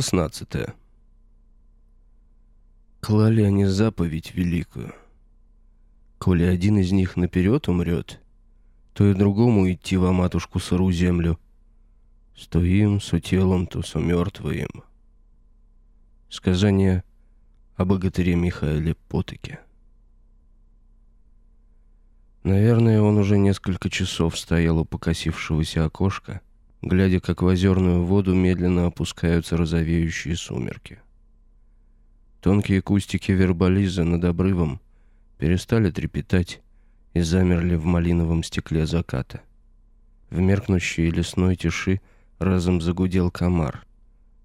16. Клали они заповедь великую. Коли один из них наперед умрет, то и другому идти во матушку сыру землю. Стоим со телом, то со мертвым. Сказание о богатыре Михаиле Потыке. Наверное, он уже несколько часов стоял у покосившегося окошка, глядя, как в озерную воду медленно опускаются розовеющие сумерки. Тонкие кустики верболиза над обрывом перестали трепетать и замерли в малиновом стекле заката. В меркнущей лесной тиши разом загудел комар.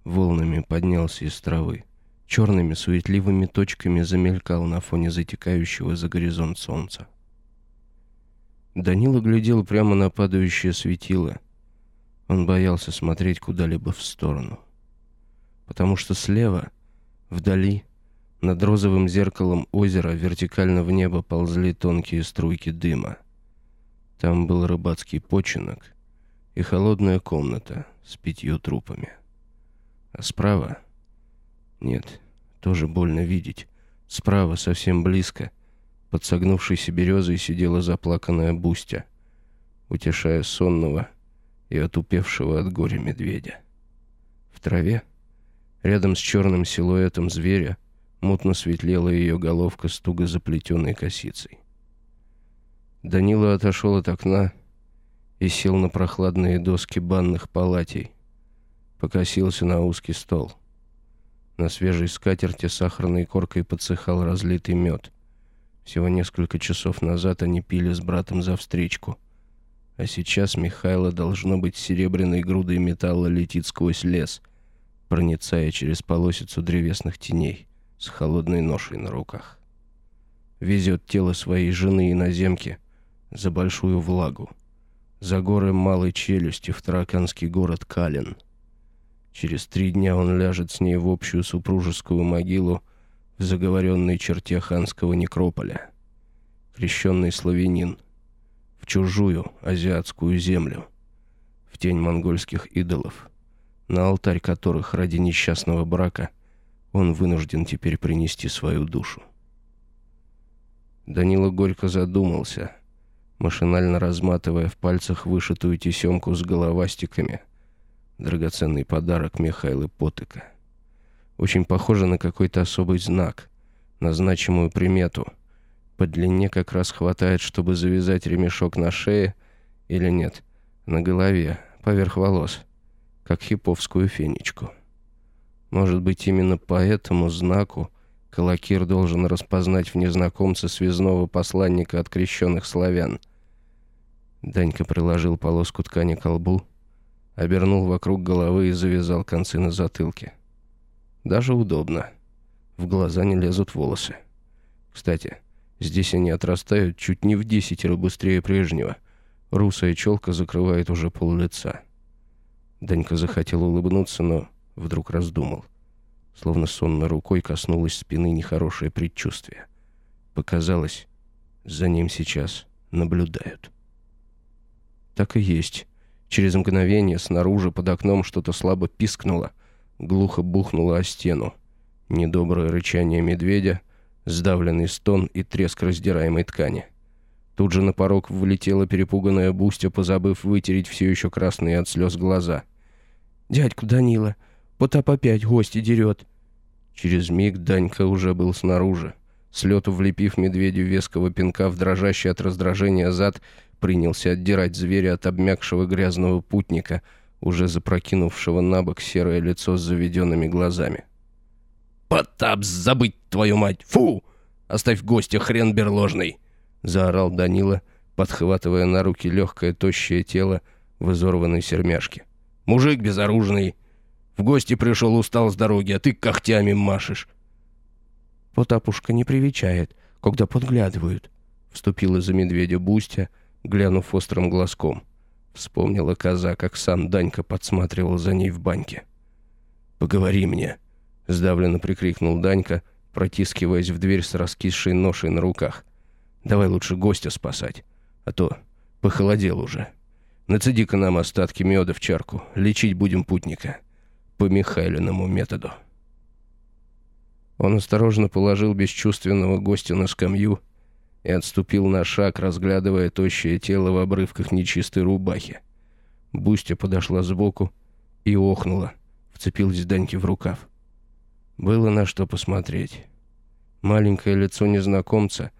Волнами поднялся из травы. Черными суетливыми точками замелькал на фоне затекающего за горизонт солнца. Данила глядел прямо на падающее светило — он боялся смотреть куда-либо в сторону. Потому что слева, вдали, над розовым зеркалом озера вертикально в небо ползли тонкие струйки дыма. Там был рыбацкий починок и холодная комната с пятью трупами. А справа... Нет, тоже больно видеть. Справа, совсем близко, под согнувшейся березой сидела заплаканная Бустя, утешая сонного, и отупевшего от горя медведя. В траве, рядом с черным силуэтом зверя, мутно светлела ее головка с туго заплетенной косицей. Данила отошел от окна и сел на прохладные доски банных палатей. Покосился на узкий стол. На свежей скатерти сахарной коркой подсыхал разлитый мед. Всего несколько часов назад они пили с братом за встречку — а сейчас Михайло, должно быть, серебряной грудой металла летит сквозь лес, проницая через полосицу древесных теней с холодной ношей на руках. Везет тело своей жены и наземки за большую влагу, за горы малой челюсти в тараканский город Калин. Через три дня он ляжет с ней в общую супружескую могилу в заговоренной черте ханского некрополя. Крещенный славянин — в чужую азиатскую землю, в тень монгольских идолов, на алтарь которых ради несчастного брака он вынужден теперь принести свою душу. Данила горько задумался, машинально разматывая в пальцах вышитую тесемку с головастиками, драгоценный подарок Михаила Потыка. Очень похоже на какой-то особый знак, на значимую примету — по длине как раз хватает, чтобы завязать ремешок на шее, или нет, на голове, поверх волос, как хиповскую фенечку. Может быть, именно по этому знаку Калакир должен распознать в незнакомце связного посланника от крещенных славян. Данька приложил полоску ткани к лбу, обернул вокруг головы и завязал концы на затылке. Даже удобно. В глаза не лезут волосы. Кстати, Здесь они отрастают чуть не в десятеро быстрее прежнего. Русая челка закрывает уже пол лица. Данька захотел улыбнуться, но вдруг раздумал. Словно сонно рукой коснулось спины нехорошее предчувствие. Показалось, за ним сейчас наблюдают. Так и есть. Через мгновение снаружи под окном что-то слабо пискнуло, глухо бухнуло о стену. Недоброе рычание медведя — сдавленный стон и треск раздираемой ткани. Тут же на порог влетела перепуганная Бустя, позабыв вытереть все еще красные от слез глаза. «Дядьку Данила, Потап опять гости дерет!» Через миг Данька уже был снаружи. С лету влепив медведю веского пинка в дрожащий от раздражения зад, принялся отдирать зверя от обмякшего грязного путника, уже запрокинувшего на бок серое лицо с заведенными глазами. «Потап, забыть твою мать! Фу! Оставь гостя, хрен берложный!» — заорал Данила, подхватывая на руки легкое тощее тело в изорванной сермяшке. «Мужик безоружный! В гости пришел, устал с дороги, а ты когтями машешь!» «Потапушка не привечает, когда подглядывают», — вступила за медведя Бустя, глянув острым глазком. Вспомнила коза, как сам Данька подсматривал за ней в баньке. «Поговори мне», — сдавленно прикрикнул Данька, протискиваясь в дверь с раскисшей ношей на руках. «Давай лучше гостя спасать, а то похолодел уже. Нацеди-ка нам остатки меда в чарку, лечить будем путника. по Михайлиному методу. Он осторожно положил бесчувственного гостя на скамью и отступил на шаг, разглядывая тощее тело в обрывках нечистой рубахи. Бустя подошла сбоку и охнула, вцепилась Даньке в рукав. Было на что посмотреть. Маленькое лицо незнакомца,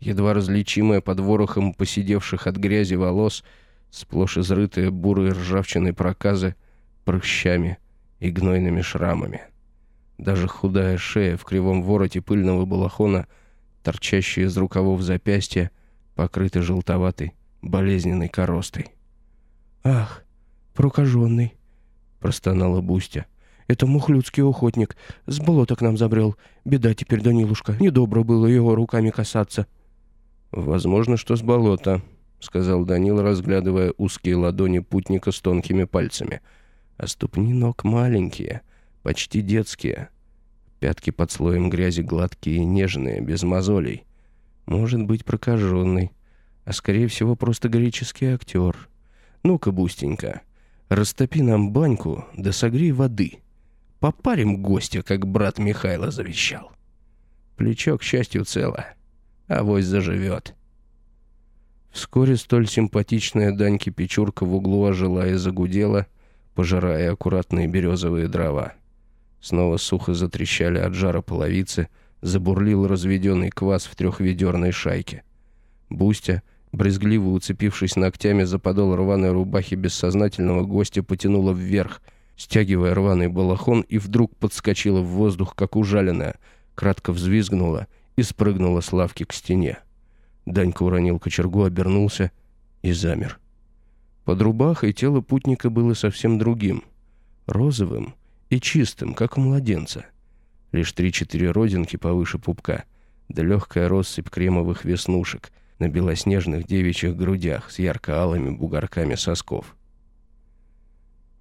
едва различимое под ворохом посидевших от грязи волос, сплошь изрытое бурой ржавчиной проказы, прыщами и гнойными шрамами. Даже худая шея в кривом вороте пыльного балахона, торчащая из рукавов запястья, покрыта желтоватой, болезненной коростой. «Ах, прокаженный!» — простонала Бустя. «Это мухлюдский охотник. С болота к нам забрел. Беда теперь, Данилушка. Недобро было его руками касаться». «Возможно, что с болота», — сказал Данил, разглядывая узкие ладони путника с тонкими пальцами. «А ступни ног маленькие, почти детские. Пятки под слоем грязи гладкие нежные, без мозолей. Может быть, прокаженный, а скорее всего просто греческий актер. Ну-ка, Бустенька, растопи нам баньку, да согрей воды. Попарим гостя, как брат Михайло завещал. Плечо, к счастью, цело, авось заживет». Вскоре столь симпатичная Даньке Печурка в углу ожила и загудела, пожирая аккуратные березовые дрова. Снова сухо затрещали от жара половицы, забурлил разведенный квас в трехведерной шайке. Бустя, брезгливо уцепившись ногтями за подол рваной рубахи бессознательного гостя, потянула вверх, стягивая рваный балахон, и вдруг подскочила в воздух, как ужаленная, кратко взвизгнула и спрыгнула с лавки к стене. Данька уронил кочергу, обернулся и замер. Под рубахой тело путника было совсем другим, розовым, и чистым, как у младенца. Лишь три-четыре родинки повыше пупка, да легкая россыпь кремовых веснушек на белоснежных девичьих грудях с ярко-алыми бугорками сосков.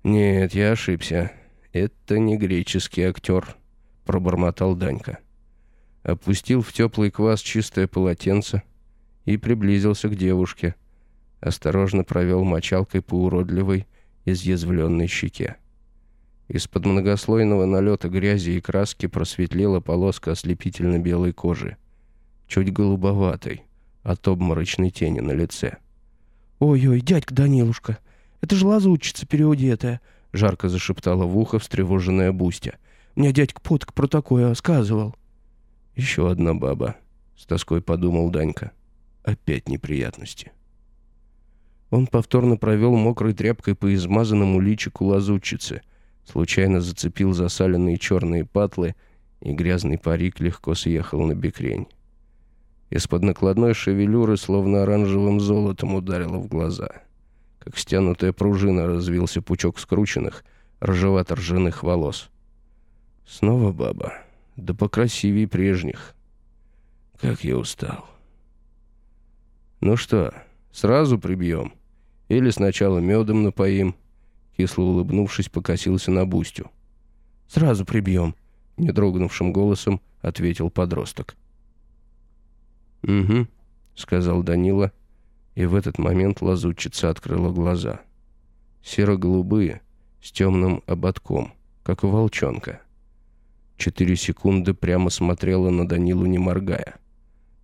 «Нет, я ошибся. Это не греческий актер», — пробормотал Данька. Опустил в теплый квас чистое полотенце и приблизился к девушке. Осторожно провел мочалкой по уродливой, изъязвленной щеке. Из-под многослойного налета грязи и краски просветлела полоска ослепительно-белой кожи, чуть голубоватой, от обморочной тени на лице. «Ой-ой, дядька Данилушка, это же лазутчица переодетая!» — жарко зашептала в ухо встревоженная Бустя. «Мне дядька Поток про такое сказывал». «Еще одна баба», — с тоской подумал Данька. «Опять неприятности». Он повторно провел мокрой тряпкой по измазанному личику лазутчицы — Случайно зацепил засаленные черные патлы, и грязный парик легко съехал на бекрень. Из-под накладной шевелюры словно оранжевым золотом ударило в глаза. Как стянутая пружина развился пучок скрученных, ржевато-ржаных волос. Снова баба, да покрасивее прежних. Как я устал. Ну что, сразу прибьем? Или сначала медом напоим? Кисло улыбнувшись, покосился на Бустю. «Сразу прибьем», — недрогнувшим голосом ответил подросток. «Угу», — сказал Данила, и в этот момент лазутчица открыла глаза. Серо-голубые, с темным ободком, как у волчонка. Четыре секунды прямо смотрела на Данилу, не моргая.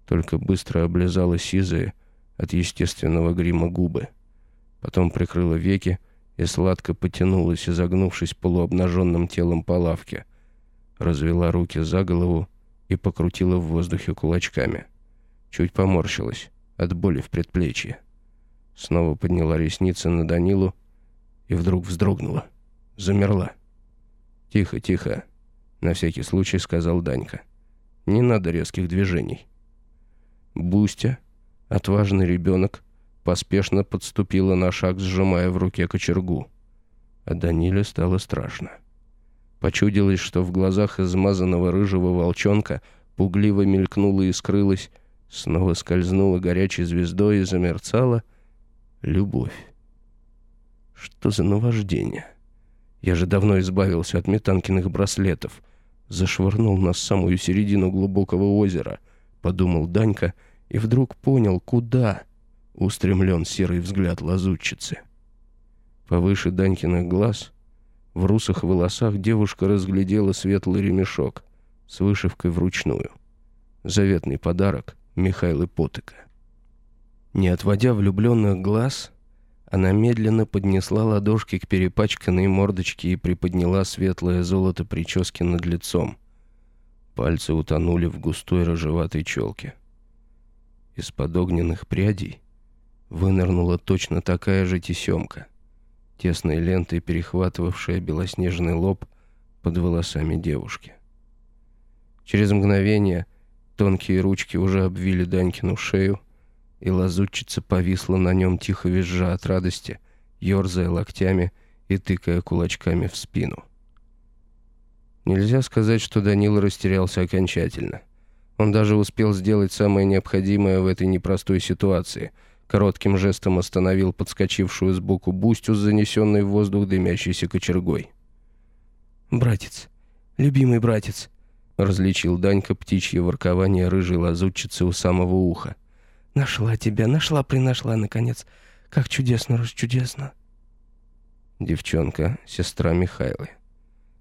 Только быстро облизала сизые от естественного грима губы. Потом прикрыла веки, и сладко потянулась, изогнувшись полуобнаженным телом по лавке. Развела руки за голову и покрутила в воздухе кулачками. Чуть поморщилась от боли в предплечье. Снова подняла ресницы на Данилу и вдруг вздрогнула. Замерла. «Тихо, тихо», — на всякий случай сказал Данька. «Не надо резких движений». Бустя, отважный ребенок, поспешно подступила на шаг, сжимая в руке кочергу. А Даниле стало страшно. Почудилось, что в глазах измазанного рыжего волчонка пугливо мелькнула и скрылась, снова скользнула горячей звездой и замерцала любовь. Что за наваждение? Я же давно избавился от метанкиных браслетов. Зашвырнул в самую середину глубокого озера, подумал Данька, и вдруг понял, куда — устремлен серый взгляд лазутчицы. Повыше Данькиных глаз, В русых волосах девушка разглядела светлый ремешок с вышивкой вручную. Заветный подарок Михаила Потыка. Не отводя влюбленных глаз, она медленно поднесла ладошки к перепачканной мордочке и приподняла светлое золото прически над лицом. Пальцы утонули в густой рыжеватой челке. Из-под огненных прядей вынырнула точно такая же тесемка, тесной лентой перехватывавшая белоснежный лоб под волосами девушки. Через мгновение тонкие ручки уже обвили Данькину шею, и лазутчица повисла на нем, тихо визжа от радости, ерзая локтями и тыкая кулачками в спину. Нельзя сказать, что Данила растерялся окончательно. Он даже успел сделать самое необходимое в этой непростой ситуации. Коротким жестом остановил подскочившую сбоку бустю с занесенной в воздух дымящейся кочергой. «Братец, любимый братец», — различил Данька птичье воркование рыжей лазутчицы у самого уха — Нашла тебя, нашла, принашла, наконец. Как чудесно, чудесно. Девчонка, сестра Михайлы.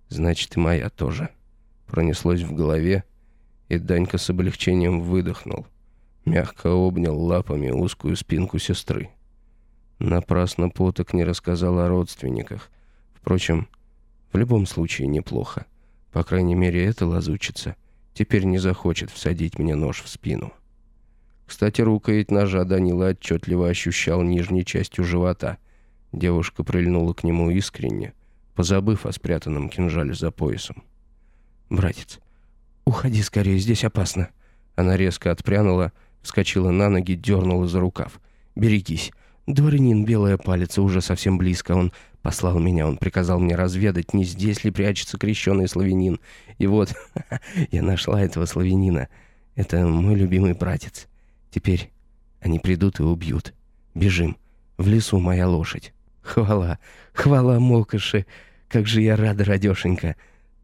Значит, и моя тоже. Пронеслось в голове, и Данька с облегчением выдохнул. Мягко обнял лапами узкую спинку сестры. Напрасно Поток не рассказал о родственниках. Впрочем, в любом случае неплохо. По крайней мере, эта лазучица теперь не захочет всадить мне нож в спину. Кстати, рукоять ножа Данила отчетливо ощущал нижней частью живота. Девушка прильнула к нему искренне, позабыв о спрятанном кинжале за поясом. «Братец, уходи скорее, здесь опасно». Она резко отпрянула, вскочила на ноги, дернула за рукав. «Берегись. Дворянин Белая Палец уже совсем близко. Он послал меня, он приказал мне разведать, не здесь ли прячется крещеный славянин. И вот, я нашла этого славянина. Это мой любимый братец. Теперь они придут и убьют. Бежим. В лесу моя лошадь. Хвала, хвала, Мокоши. Как же я рада, радешенька.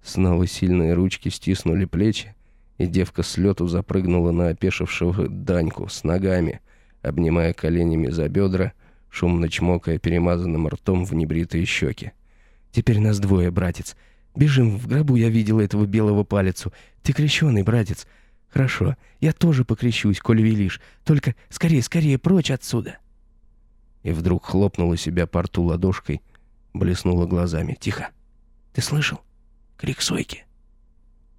Снова сильные ручки стиснули плечи, и девка с лету запрыгнула на опешившего Даньку с ногами, обнимая коленями за бедра, шумно чмокая перемазанным ртом в небритые щеки. «Теперь нас двое, братец. Бежим, в гробу я видела этого белого палецу. Ты крещеный, братец. «Хорошо, я тоже покрещусь, коль велишь. Только скорее, скорее, прочь отсюда!» И вдруг хлопнула себя по рту ладошкой, блеснула глазами. «Тихо! Ты слышал? Крик Сойки!»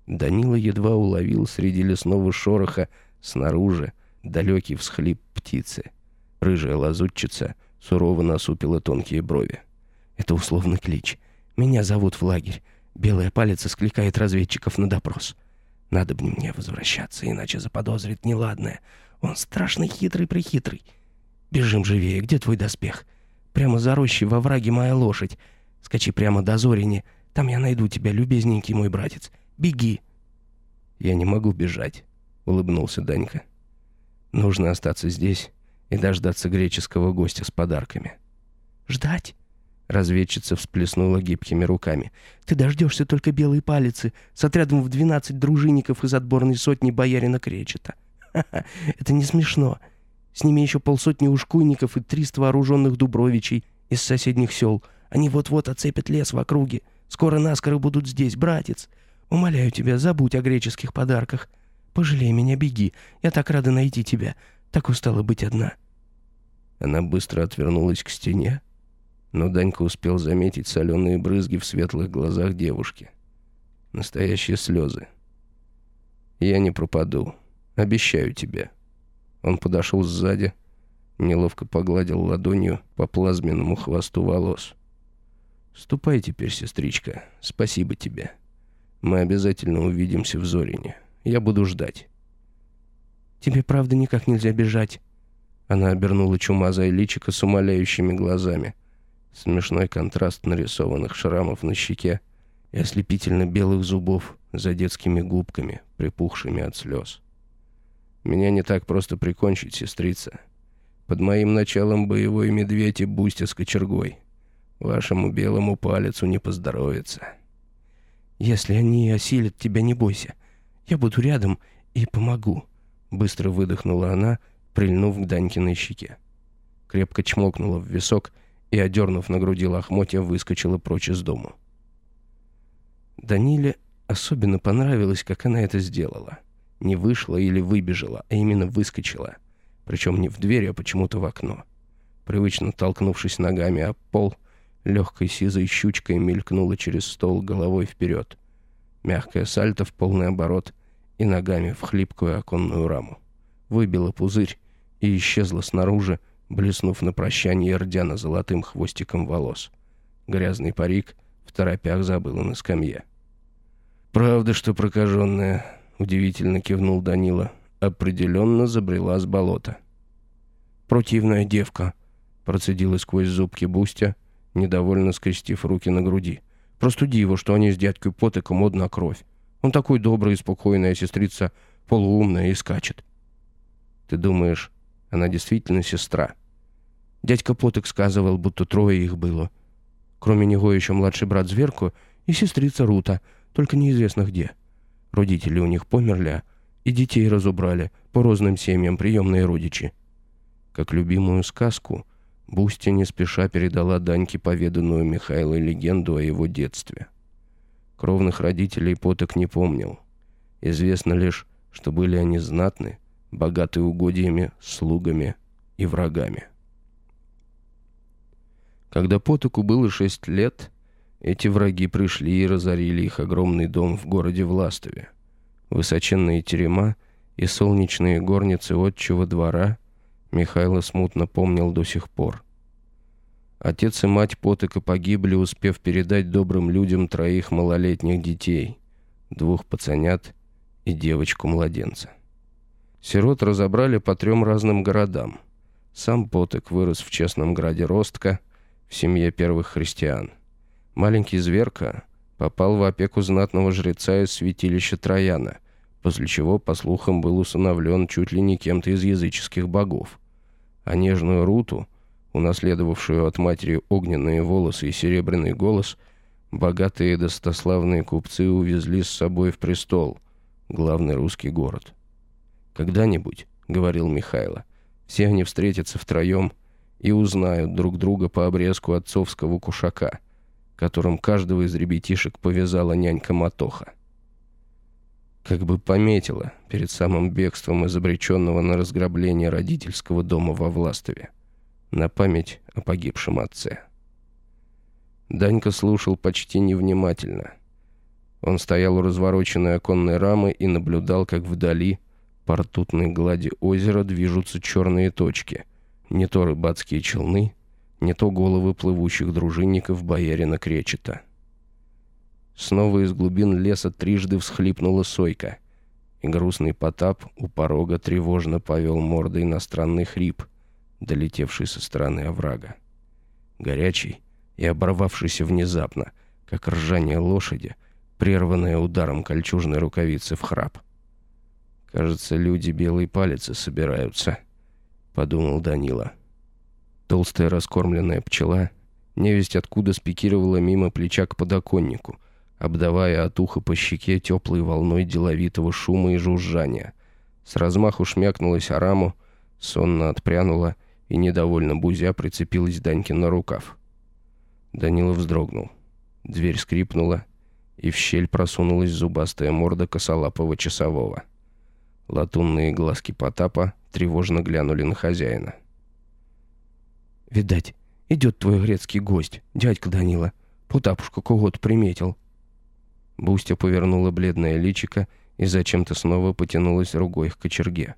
Данила едва уловил среди лесного шороха снаружи далекий всхлип птицы. Рыжая лазутчица сурово насупила тонкие брови. «Это условный клич. Меня зовут в лагерь. Белая палец скликает разведчиков на допрос. Надо бы мне возвращаться, иначе заподозрит неладное. Он страшно хитрый-прихитрый. Бежим живее, где твой доспех? Прямо за рощей во враге моя лошадь. Скачи прямо до Зорини, там я найду тебя, любезненький мой братец. Беги!» «Я не могу бежать», — улыбнулся Данька. «Нужно остаться здесь и дождаться греческого гостя с подарками». «Ждать?» Разведчица всплеснула гибкими руками. «Ты дождешься только белой палицы с отрядом в двенадцать дружинников из отборной сотни боярина Кречета. Это не смешно. С ними еще полсотни ушкуйников и триста вооруженных дубровичей из соседних сел. Они вот-вот оцепят лес в округе. Скоро наскоро будут здесь, братец. Умоляю тебя, забудь о греческих подарках. Пожалей меня, беги. Я так рада найти тебя. Так устала быть одна». Она быстро отвернулась к стене, но Данька успел заметить соленые брызги в светлых глазах девушки. Настоящие слезы. «Я не пропаду. Обещаю тебе». Он подошел сзади, неловко погладил ладонью по плазменному хвосту волос. «Ступай теперь, сестричка. Спасибо тебе. Мы обязательно увидимся в Зорине. Я буду ждать». «Тебе правда никак нельзя бежать?» Она обернула чумазое личико с умоляющими глазами. Смешной контраст нарисованных шрамов на щеке и ослепительно белых зубов за детскими губками, припухшими от слез. Меня не так просто прикончить, сестрица. Под моим началом боевой медведь и бустя с кочергой. Вашему белому палецу не поздоровится. Если они осилят тебя, не бойся. Я буду рядом и помогу. Быстро выдохнула она, прильнув к Данькиной щеке. Крепко чмокнула в висок и, одернув на груди лохмотья, выскочила прочь из дому. Даниле особенно понравилось, как она это сделала. Не вышла или выбежала, а именно выскочила. Причем не в дверь, а почему-то в окно. Привычно толкнувшись ногами об пол, легкой сизой щучкой мелькнула через стол головой вперед. Мягкое сальто в полный оборот и ногами в хлипкую оконную раму. Выбила пузырь и исчезла снаружи, блеснув на прощание Эрдяна золотым хвостиком волос. Грязный парик в торопях забыла на скамье. «Правда, что прокаженная», — удивительно кивнул Данила, — «определенно забрела с болота». «Противная девка», — процедила сквозь зубки Бустя, недовольно скрестив руки на груди. «Простуди его, что они с дядькой Потыком одна кровь. Он такой добрый и спокойный, а сестрица полуумная и скачет». «Ты думаешь, она действительно сестра?» Дядька Потык сказывал, будто трое их было. Кроме него еще младший брат Зверку и сестрица Рута, только неизвестно где. Родители у них померли, и детей разубрали, по розным семьям приемные родичи. Как любимую сказку, Бустя не спеша передала Даньке поведанную Михаилой легенду о его детстве. Кровных родителей Поток не помнил. Известно лишь, что были они знатны, богаты угодьями, слугами и врагами. Когда Потоку было шесть лет, эти враги пришли и разорили их огромный дом в городе Властове. Высоченные терема и солнечные горницы отчего двора Михайло смутно помнил до сих пор. Отец и мать Потока погибли, успев передать добрым людям троих малолетних детей, двух пацанят и девочку-младенца. Сирот разобрали по трем разным городам. Сам Поток вырос в честном граде Ростка – в семье первых христиан. Маленький зверка попал в опеку знатного жреца из святилища Трояна, после чего, по слухам, был усыновлен чуть ли не кем-то из языческих богов. А нежную Руту, унаследовавшую от матери огненные волосы и серебряный голос, богатые и достославные купцы увезли с собой в престол, главный русский город. «Когда-нибудь», — говорил Михайло, — «все они встретятся втроем — и узнают друг друга по обрезку отцовского кушака, которым каждого из ребятишек повязала нянька Матоха. Как бы пометила перед самым бегством из обреченного на разграбление родительского дома во Властове, на память о погибшем отце. Данька слушал почти невнимательно. Он стоял у развороченной оконной рамы и наблюдал, как вдали, по ртутной глади озера, движутся черные точки — не то рыбацкие челны, не то головы плывущих дружинников боярина Кречета. Снова из глубин леса трижды всхлипнула сойка, и грустный Потап у порога тревожно повел мордой на странный хрип, долетевший со стороны оврага. Горячий и оборвавшийся внезапно, как ржание лошади, прерванное ударом кольчужной рукавицы в храп. Кажется, люди белой палицы собираются —— подумал Данила. Толстая раскормленная пчела невесть откуда спикировала мимо плеча к подоконнику, обдавая от уха по щеке теплой волной деловитого шума и жужжания. С размаху шмякнулась о раму, сонно отпрянула и, недовольно бузя, прицепилась Данькин на рукав. Данила вздрогнул. Дверь скрипнула, и в щель просунулась зубастая морда косолапого часового. Латунные глазки Потапа тревожно глянули на хозяина. «Видать, идет твой грецкий гость, дядька Данила. Потапушка кого-то приметил». Бустя повернула бледное личико и зачем-то снова потянулась ругой к кочерге.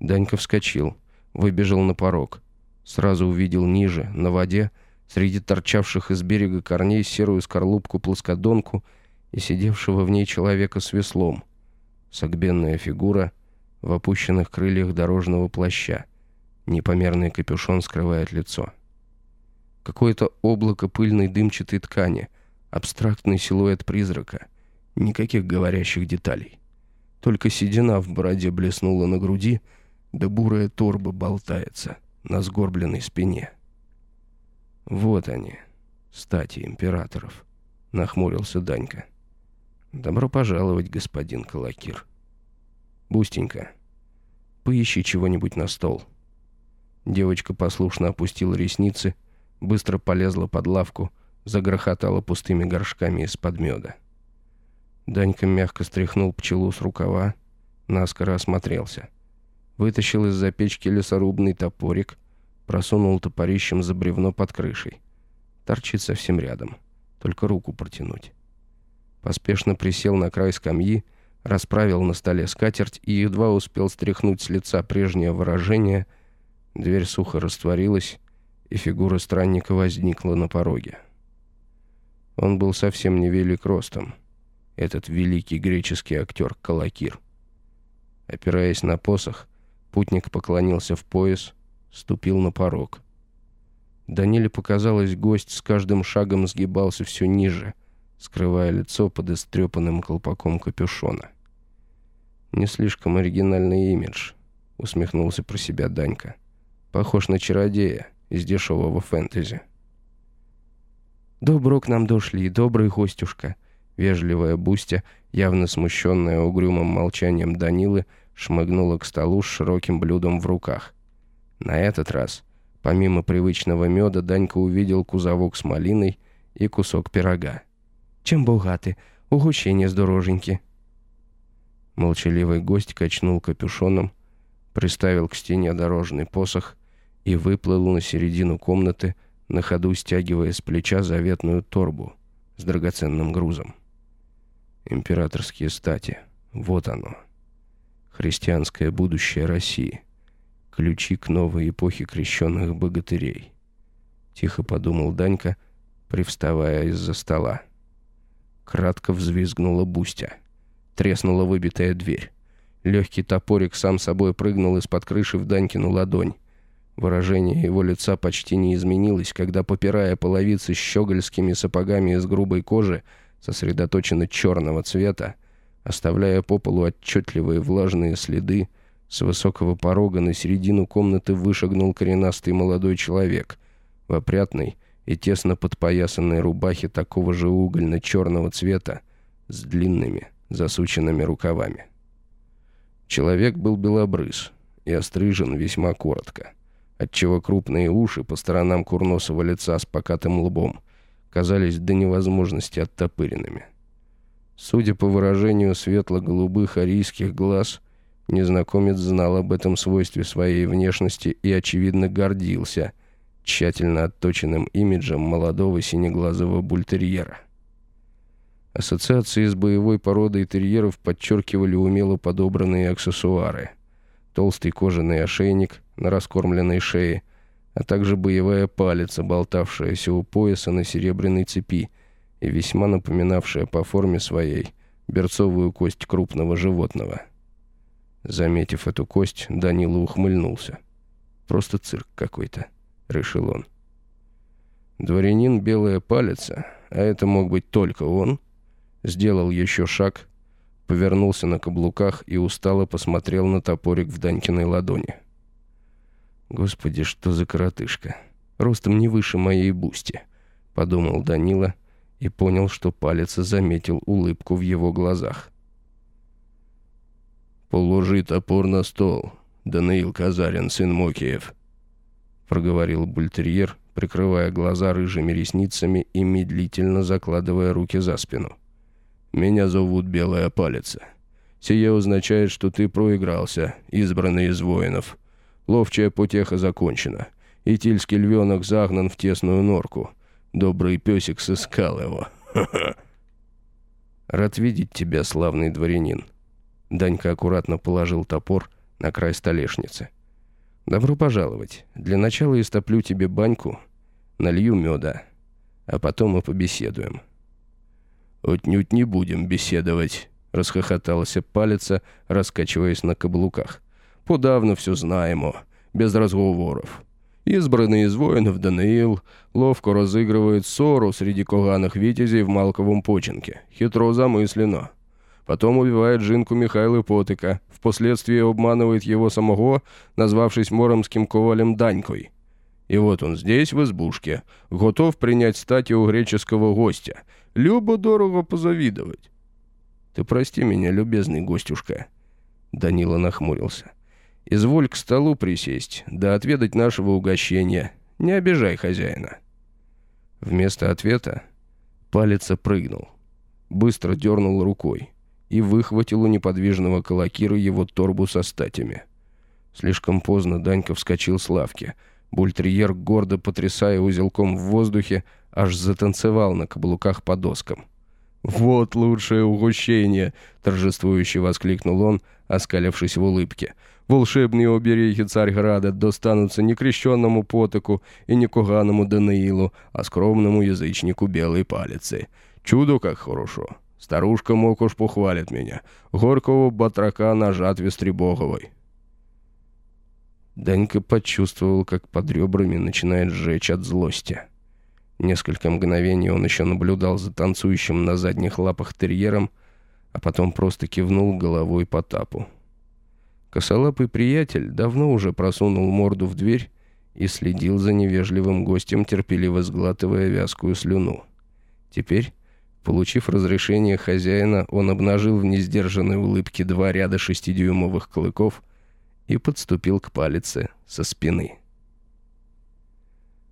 Данька вскочил, выбежал на порог. Сразу увидел ниже, на воде, среди торчавших из берега корней серую скорлупку-плоскодонку и сидевшего в ней человека с веслом. Согбенная фигура — в опущенных крыльях дорожного плаща. Непомерный капюшон скрывает лицо. Какое-то облако пыльной дымчатой ткани, абстрактный силуэт призрака. Никаких говорящих деталей. Только седина в бороде блеснула на груди, да бурая торба болтается на сгорбленной спине. «Вот они, стати императоров», — нахмурился Данька. «Добро пожаловать, господин Калакир». «Бустенька, поищи чего-нибудь на стол». Девочка послушно опустила ресницы, быстро полезла под лавку, загрохотало пустыми горшками из-под меда. Данька мягко стряхнул пчелу с рукава, наскоро осмотрелся. Вытащил из-за печки лесорубный топорик, просунул топорищем за бревно под крышей. Торчит совсем рядом, только руку протянуть. Поспешно присел на край скамьи, расправил на столе скатерть и едва успел стряхнуть с лица прежнее выражение, дверь сухо растворилась, и фигура странника возникла на пороге. Он был совсем невелик ростом, этот великий греческий актер Калакир. Опираясь на посох, путник поклонился в пояс, ступил на порог. Даниле показалось, гость с каждым шагом сгибался все ниже, скрывая лицо под истрепанным колпаком капюшона. «Не слишком оригинальный имидж», — усмехнулся про себя Данька. «Похож на чародея из дешевого фэнтези». «Добро к нам дошли, добрый гостюшка», — вежливая Бустя, явно смущенная угрюмым молчанием Данилы, шмыгнула к столу с широким блюдом в руках. На этот раз, помимо привычного меда, Данька увидел кузовок с малиной и кусок пирога. «Чем богаты? Угощение здороженьки». Молчаливый гость качнул капюшоном, приставил к стене дорожный посох и выплыл на середину комнаты, на ходу стягивая с плеча заветную торбу с драгоценным грузом. Императорские стати. Вот оно. Христианское будущее России. Ключи к новой эпохе крещенных богатырей. Тихо подумал Данька, привставая из-за стола. Кратко взвизгнула Бустя. Треснула выбитая дверь. Легкий топорик сам собой прыгнул из-под крыши в Данькину ладонь. Выражение его лица почти не изменилось, когда, попирая половицы щегольскими сапогами из грубой кожи, сосредоточенно черного цвета, оставляя по полу отчетливые влажные следы, с высокого порога на середину комнаты вышагнул коренастый молодой человек в опрятной и тесно подпоясанной рубахе такого же угольно-черного цвета с длинными, засученными рукавами. Человек был белобрыз и острижен весьма коротко, отчего крупные уши по сторонам курносого лица с покатым лбом казались до невозможности оттопыренными. Судя по выражению светло-голубых арийских глаз, незнакомец знал об этом свойстве своей внешности и, очевидно, гордился тщательно отточенным имиджем молодого синеглазого бультерьера. Ассоциации с боевой породой терьеров подчеркивали умело подобранные аксессуары. Толстый кожаный ошейник на раскормленной шее, а также боевая палец, болтавшаяся у пояса на серебряной цепи и весьма напоминавшая по форме своей берцовую кость крупного животного. Заметив эту кость, Данила ухмыльнулся. «Просто цирк какой-то», — решил он. Дворянин белая палица, а это мог быть только он, сделал еще шаг, повернулся на каблуках и устало посмотрел на топорик в Данькиной ладони. «Господи, что за коротышка! Ростом не выше моей бусти», — подумал Данила и понял, что палец заметил улыбку в его глазах. «Положи топор на стол, Даниил Казарин, сын Мокиев», — проговорил бультерьер, прикрывая глаза рыжими ресницами и медлительно закладывая руки за спину. Меня зовут Белая Палица. Сие означает, что ты проигрался, избранный из воинов. Ловчая потеха закончена. И тильский львенок загнан в тесную норку. Добрый песик сыскал его. Рад видеть тебя, славный дворянин. Данька аккуратно положил топор на край столешницы. Добро пожаловать. Для начала истоплю тебе баньку, налью меда, а потом мы побеседуем. «Отнюдь не будем беседовать», — расхохотался палица, раскачиваясь на каблуках. «Подавно все знаемо, без разговоров. Избранный из воинов Даниил ловко разыгрывает ссору среди коганых витязей в Малковом починке. Хитро замысленно. Потом убивает жинку Михайла Потыка, впоследствии обманывает его самого, назвавшись моромским ковалем Данькой. И вот он здесь, в избушке, готов принять стати у греческого гостя — Любо дорого позавидовать. Ты прости меня, любезный гостюшка. Данила нахмурился. Изволь к столу присесть, да отведать нашего угощения. Не обижай хозяина. Вместо ответа палец прыгнул, быстро дернул рукой и выхватил у неподвижного колокира его торбу со статями. Слишком поздно Данька вскочил с лавки. Бультерьер, гордо потрясая узелком в воздухе, аж затанцевал на каблуках по доскам. «Вот лучшее угощение!» — торжествующе воскликнул он, оскалившись в улыбке. «Волшебные обереги Царьграда достанутся не крещенному потоку и не куганому Даниилу, а скромному язычнику белой палицы. Чудо как хорошо! Старушка Мокуш похвалит меня. Горького батрака на жатве Стребоговой». Данька почувствовал, как под ребрами начинает сжечь от злости. Несколько мгновений он еще наблюдал за танцующим на задних лапах терьером, а потом просто кивнул головой по тапу. Косолапый приятель давно уже просунул морду в дверь и следил за невежливым гостем, терпеливо сглатывая вязкую слюну. Теперь, получив разрешение хозяина, он обнажил в несдержанной улыбке два ряда шестидюймовых клыков и подступил к палице со спины.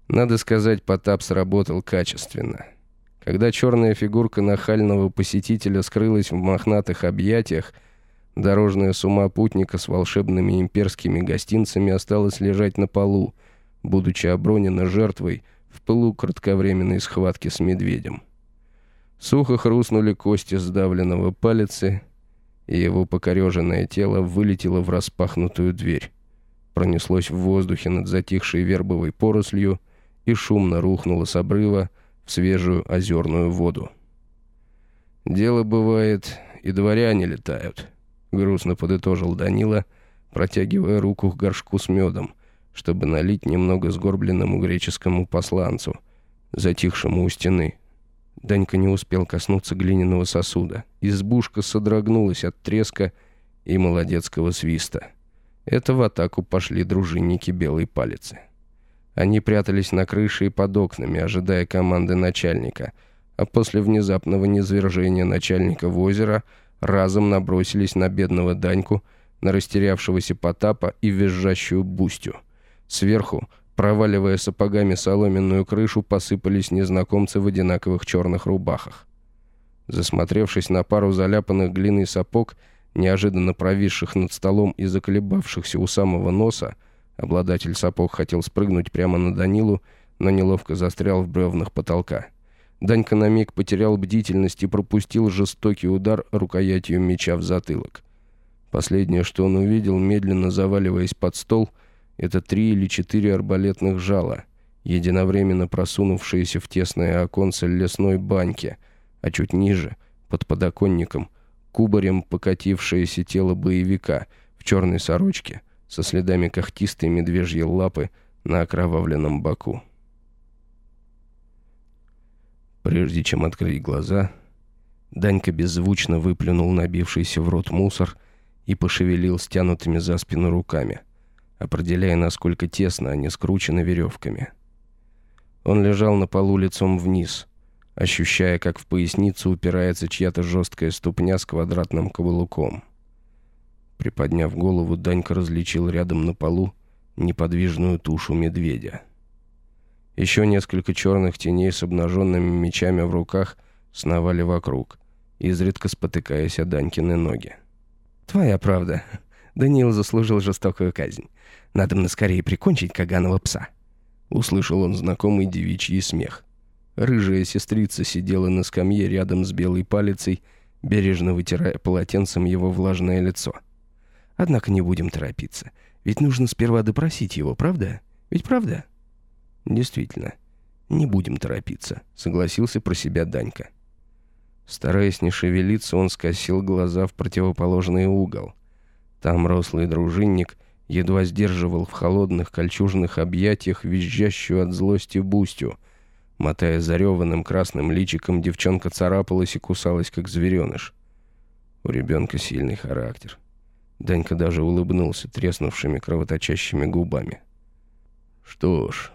Надо сказать, Потап сработал качественно. Когда черная фигурка нахального посетителя скрылась в мохнатых объятиях, дорожная сума путника с волшебными имперскими гостинцами осталась лежать на полу, будучи обронена жертвой в пылу кратковременной схватки с медведем. Сухо хрустнули кости сдавленного палицы, и его покореженное тело вылетело в распахнутую дверь. Пронеслось в воздухе над затихшей вербовой порослью — и шумно рухнула с обрыва в свежую озерную воду. «Дело бывает, и дворяне летают», — грустно подытожил Данила, протягивая руку к горшку с медом, чтобы налить немного сгорбленному греческому посланцу, затихшему у стены. Данька не успел коснуться глиняного сосуда. Избушка содрогнулась от треска и молодецкого свиста. Это в атаку пошли дружинники белой палицы. Они прятались на крыше и под окнами, ожидая команды начальника, а после внезапного низвержения начальника в озеро разом набросились на бедного Даньку, на растерявшегося Потапа и визжащую Бустю. Сверху, проваливая сапогами соломенную крышу, посыпались незнакомцы в одинаковых черных рубахах. Засмотревшись на пару заляпанных глиной сапог, неожиданно провисших над столом и заколебавшихся у самого носа, Обладатель сапог хотел спрыгнуть прямо на Данилу, но неловко застрял в бревнах потолка. Данька на миг потерял бдительность и пропустил жестокий удар рукоятью меча в затылок. Последнее, что он увидел, медленно заваливаясь под стол, это три или четыре арбалетных жала, единовременно просунувшиеся в тесное оконце лесной баньки, а чуть ниже, под подоконником, кубарем покатившееся тело боевика в черной сорочке — со следами когтистой медвежьей лапы на окровавленном боку. Прежде чем открыть глаза, Данька беззвучно выплюнул набившийся в рот мусор и пошевелил стянутыми за спину руками, определяя, насколько тесно они скручены веревками. Он лежал на полу лицом вниз, ощущая, как в поясницу упирается чья-то жесткая ступня с квадратным каблуком. Приподняв голову, Данька различил рядом на полу неподвижную тушу медведя. Еще несколько черных теней с обнаженными мечами в руках сновали вокруг, изредка спотыкаясь о Данькины ноги. «Твоя правда. Даниил заслужил жестокую казнь. Надо мне скорее прикончить Каганова пса». Услышал он знакомый девичий смех. Рыжая сестрица сидела на скамье рядом с белой палицей, бережно вытирая полотенцем его влажное лицо. Однако не будем торопиться. Ведь нужно сперва допросить его, правда? Ведь правда? Действительно. Не будем торопиться, согласился про себя Данька. Стараясь не шевелиться, он скосил глаза в противоположный угол. Там рослый дружинник едва сдерживал в холодных кольчужных объятиях визжащую от злости бустю. Мотая зареванным красным личиком, девчонка царапалась и кусалась, как звереныш. У ребенка сильный характер. Данька даже улыбнулся треснувшими кровоточащими губами. «Что ж,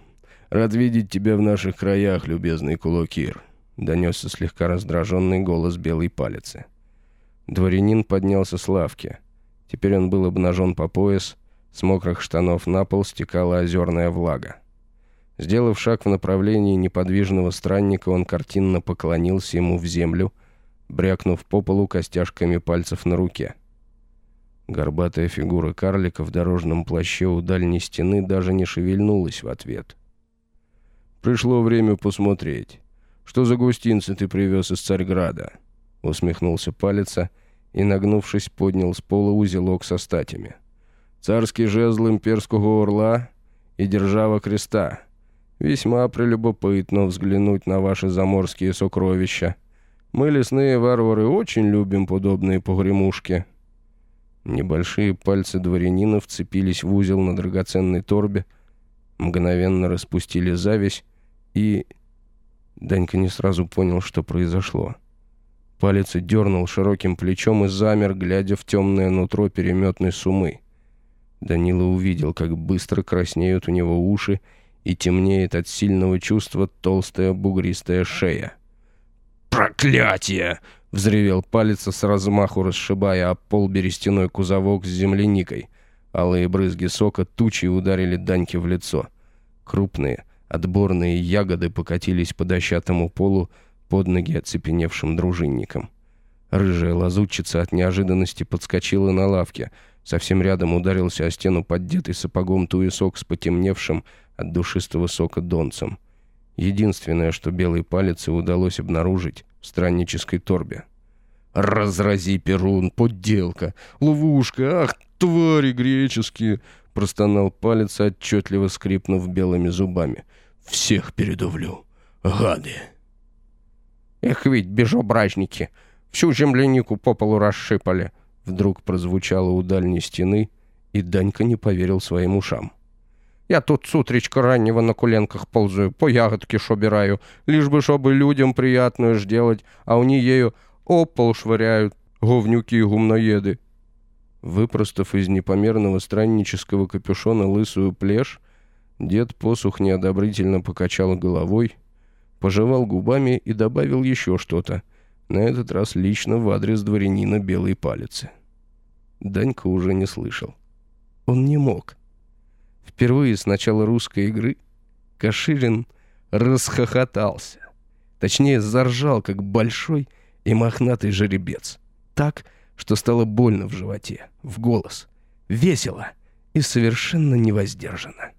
рад видеть тебя в наших краях, любезный Кулокир», — донесся слегка раздраженный голос белой палицы. Дворянин поднялся с лавки. Теперь он был обнажен по пояс, с мокрых штанов на пол стекала озерная влага. Сделав шаг в направлении неподвижного странника, он картинно поклонился ему в землю, брякнув по полу костяшками пальцев на руке. Горбатая фигура карлика в дорожном плаще у дальней стены даже не шевельнулась в ответ. «Пришло время посмотреть. Что за гостинцы ты привез из Царьграда?» Усмехнулся палец и, нагнувшись, поднял с пола узелок со статями. «Царский жезл имперского орла и держава креста». Весьма прелюбопытно взглянуть на ваши заморские сокровища. Мы, лесные варвары, очень любим подобные погремушки». Небольшие пальцы дворянина вцепились в узел на драгоценной торбе, мгновенно распустили зависть, и... Данька не сразу понял, что произошло. Палец дернул широким плечом и замер, глядя в темное нутро переметной сумы. Данила увидел, как быстро краснеют у него уши, и темнеет от сильного чувства толстая бугристая шея. «Проклятие!» — взревел палец с размаху, расшибая об пол берестяной кузовок с земляникой. Алые брызги сока тучи ударили Даньке в лицо. Крупные, отборные ягоды покатились по дощатому полу под ноги оцепеневшим дружинникам. Рыжая лазутчица от неожиданности подскочила на лавке. Совсем рядом ударился о стену поддетый сапогом туесок с потемневшим, от душистого сока донцем. Единственное, что белой палец и удалось обнаружить в страннической торбе. «Разрази, Перун, подделка! Ловушка! Ах, твари греческие!» Простонал палец, отчетливо скрипнув белыми зубами. «Всех передавлю! Гады!» «Эх ведь, бежображники! Всю землянику по полу расшипали!» Вдруг прозвучало у дальней стены, и Данька не поверил своим ушам. Я тут с утречка раннего на коленках ползаю, по ягодке шобираю, лишь бы, чтобы людям приятное сделать, а они ею опол швыряют, говнюки и гумноеды». Выпростав из непомерного страннического капюшона лысую плешь, дед посух неодобрительно покачал головой, пожевал губами и добавил еще что-то, на этот раз лично в адрес дворянина белой палицы. Данька уже не слышал. Он не мог. Впервые с начала русской игры Каширин расхохотался. Точнее, заржал, как большой и мохнатый жеребец. Так, что стало больно в животе, в голос. Весело и совершенно невоздержанно.